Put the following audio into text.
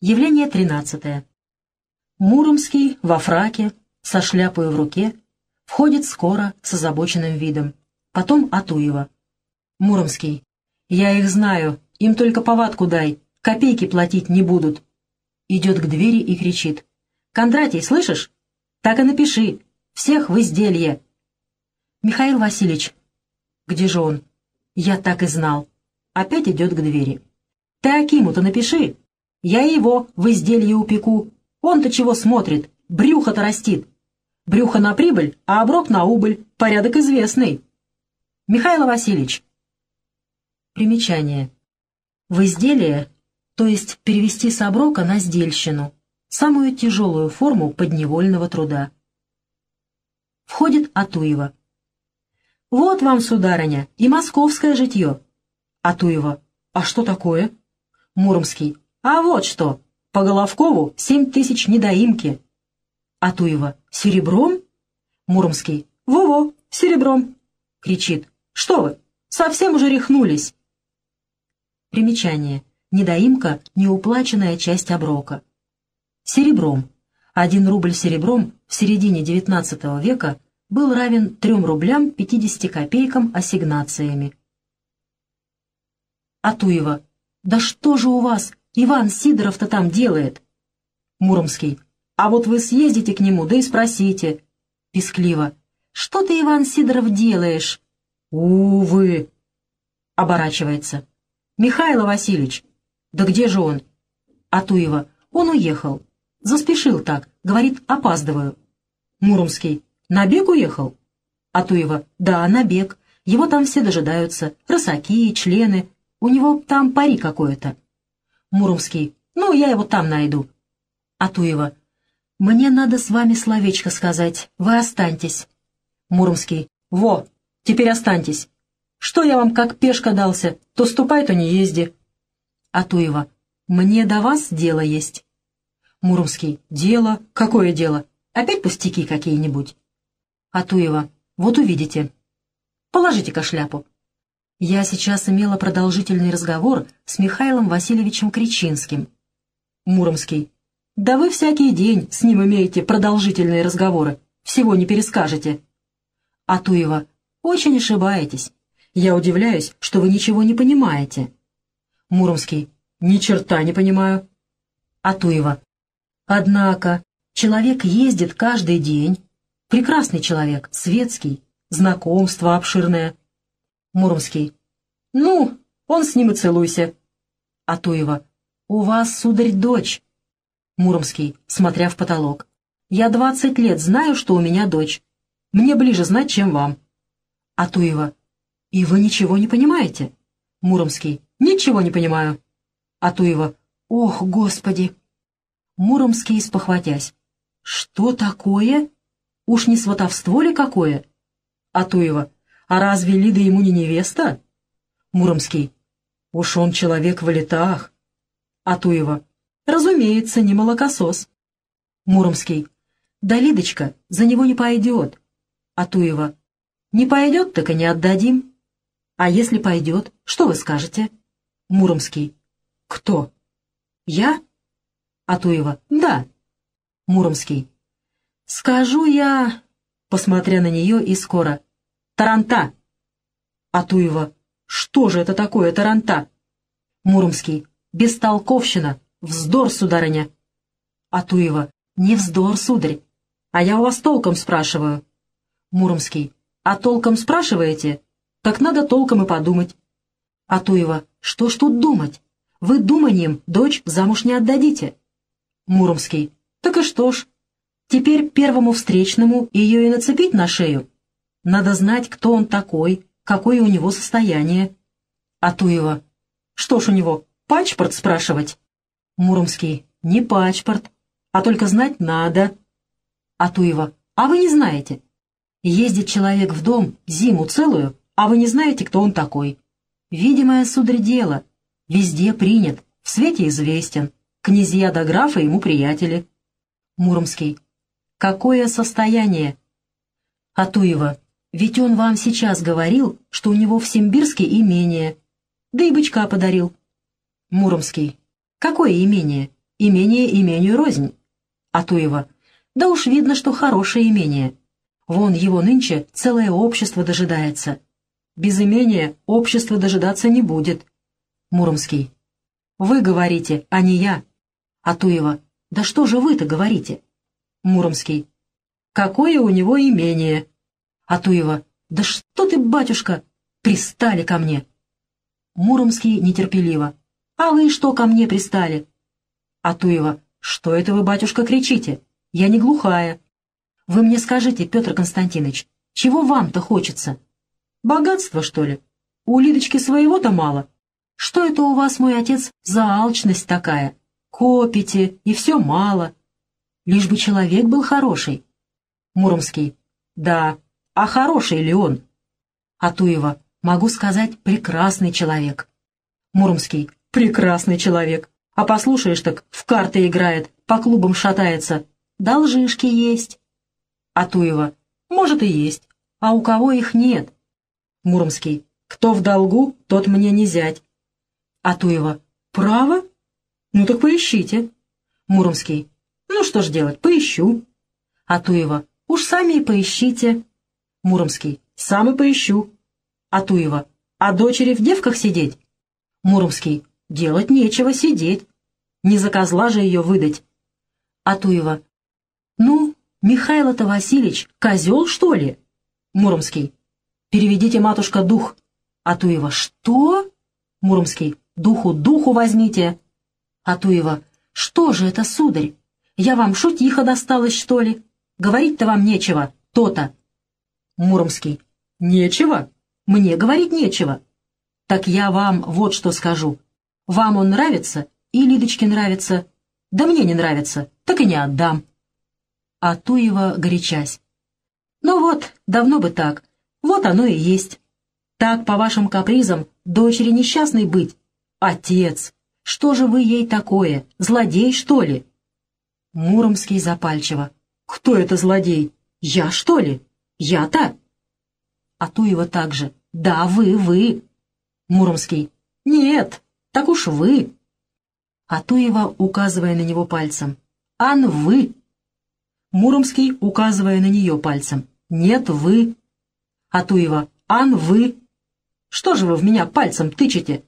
Явление тринадцатое. Муромский во фраке, со шляпой в руке, входит скоро с озабоченным видом. Потом Атуева. Муромский. «Я их знаю, им только повадку дай, копейки платить не будут». Идет к двери и кричит. «Кондратий, слышишь? Так и напиши. Всех в изделие». Михаил Васильевич. «Где же он?» «Я так и знал». Опять идет к двери. «Ты Акиму-то напиши. Я его в изделие упеку. Он-то чего смотрит? Брюхо-то растит. Брюхо на прибыль, а оброк на убыль. Порядок известный». Михаил Васильевич. Примечание. В изделие, то есть перевести с оброка на сдельщину, самую тяжелую форму подневольного труда. Входит Атуева. «Вот вам, сударыня, и московское житье». Атуева. «А что такое?» Муромский. «А вот что. По Головкову семь тысяч недоимки». Атуева. «Серебром?» Муромский. «Во-во, серебром!» Кричит. «Что вы, совсем уже рехнулись!» Примечание. Недоимка — неуплаченная часть оброка. Серебром. Один рубль серебром в середине XIX века был равен 3 рублям 50 копейкам ассигнациями. Атуева. «Да что же у вас, Иван Сидоров-то там делает?» Муромский. «А вот вы съездите к нему, да и спросите». Пискливо. «Что ты, Иван Сидоров, делаешь?» «Увы!» Оборачивается. «Михаил Васильевич!» «Да где же он?» Атуева. «Он уехал. Заспешил так. Говорит, опаздываю». Муромский. «На бег уехал?» Атуева. «Да, на бег. Его там все дожидаются. Рысаки, члены. У него там пари какое-то». Муромский. «Ну, я его там найду». Атуева. «Мне надо с вами словечко сказать. Вы останьтесь». Муромский. «Во, теперь останьтесь. Что я вам как пешка дался? То ступай, то не езди. Атуева. Мне до вас дело есть. Муромский. Дело? Какое дело? Опять пустяки какие-нибудь? Атуева. Вот увидите. Положите-ка шляпу. Я сейчас имела продолжительный разговор с Михаилом Васильевичем Кричинским. Муромский. Да вы всякий день с ним имеете продолжительные разговоры. Всего не перескажете. Атуева. Очень ошибаетесь. Я удивляюсь, что вы ничего не понимаете. Муромский. Ни черта не понимаю. Атуева. Однако, человек ездит каждый день. Прекрасный человек, светский, знакомство обширное. Муромский. Ну, он с ним и целуйся. Атуева. У вас, сударь, дочь. Муромский, смотря в потолок. Я двадцать лет знаю, что у меня дочь. Мне ближе знать, чем вам. Атуева. «И вы ничего не понимаете?» Муромский. «Ничего не понимаю». Атуева. «Ох, Господи!» Муромский, спохватясь. «Что такое? Уж не сватовство ли какое?» Атуева. «А разве Лида ему не невеста?» Муромский. «Уж он человек в летах». Атуева. «Разумеется, не молокосос». Муромский. «Да Лидочка за него не пойдет». Атуева. «Не пойдет, так и не отдадим». А если пойдет, что вы скажете? Муромский. Кто? Я? Атуева. Да. Муромский. Скажу я, посмотря на нее и скоро. Таранта. Атуева. Что же это такое таранта? Муромский. Бестолковщина. Вздор, сударыня. Атуева. Не вздор, сударь. А я у вас толком спрашиваю. Муромский. А толком спрашиваете? Так надо толком и подумать. Атуева, что ж тут думать? Вы думанием дочь замуж не отдадите. Муромский, так и что ж? Теперь первому встречному ее и нацепить на шею. Надо знать, кто он такой, какое у него состояние. Атуева, что ж у него, пачпорт спрашивать? Муромский, не пачпорт, а только знать надо. Атуева, а вы не знаете. Ездит человек в дом зиму целую, а вы не знаете, кто он такой? Видимое, сударь, дело. Везде принят, в свете известен. Князья да графа ему приятели. Муромский. Какое состояние? Атуева. Ведь он вам сейчас говорил, что у него в Симбирске имение. Да и бычка подарил. Муромский. Какое имение? Имение имению рознь. Атуева. Да уж видно, что хорошее имение. Вон его нынче целое общество дожидается. Без имения общество дожидаться не будет. Муромский. Вы говорите, а не я. Атуева. Да что же вы-то говорите? Муромский. Какое у него имение? Атуева. Да что ты, батюшка, пристали ко мне. Муромский нетерпеливо. А вы что ко мне пристали? Атуева. Что это вы, батюшка, кричите? Я не глухая. Вы мне скажите, Петр Константинович, чего вам-то хочется? Богатство, что ли? У Лидочки своего-то мало. Что это у вас, мой отец, за алчность такая? Копите, и все мало. Лишь бы человек был хороший. Муромский. Да, а хороший ли он? Атуева. Могу сказать, прекрасный человек. Муромский. Прекрасный человек. А послушаешь так, в карты играет, по клубам шатается. Должишки есть. Атуева. Может и есть. А у кого их нет? Муромский. Кто в долгу, тот мне не зять. Атуева. Право? Ну так поищите. Муромский. Ну что ж делать, поищу. Атуева. Уж сами и поищите. Муромский. Сам и поищу. Атуева. А дочери в девках сидеть? Муромский. Делать нечего, сидеть. Не за козла же ее выдать. Атуева. Ну, Михайло-то Васильевич, козел, что ли? Муромский. Переведите, матушка, дух. Атуева. Что? Муромский. Духу, духу возьмите. Атуева. Что же это, сударь? Я вам шутиха досталась, что ли? Говорить-то вам нечего, то-то. Муромский. Нечего? Мне говорить нечего. Так я вам вот что скажу. Вам он нравится, и Лидочке нравится. Да мне не нравится, так и не отдам а Туева горячась. «Ну вот, давно бы так. Вот оно и есть. Так, по вашим капризам, дочери несчастной быть. Отец! Что же вы ей такое? Злодей, что ли?» Муромский запальчиво. «Кто это злодей? Я, что ли? Я-то?» А Туева также. «Да, вы, вы!» Муромский. «Нет, так уж вы!» А Туева, указывая на него пальцем. «Ан, вы!» Муромский, указывая на нее пальцем. «Нет, вы». Атуева. «Ан, вы». «Что же вы в меня пальцем тычете?»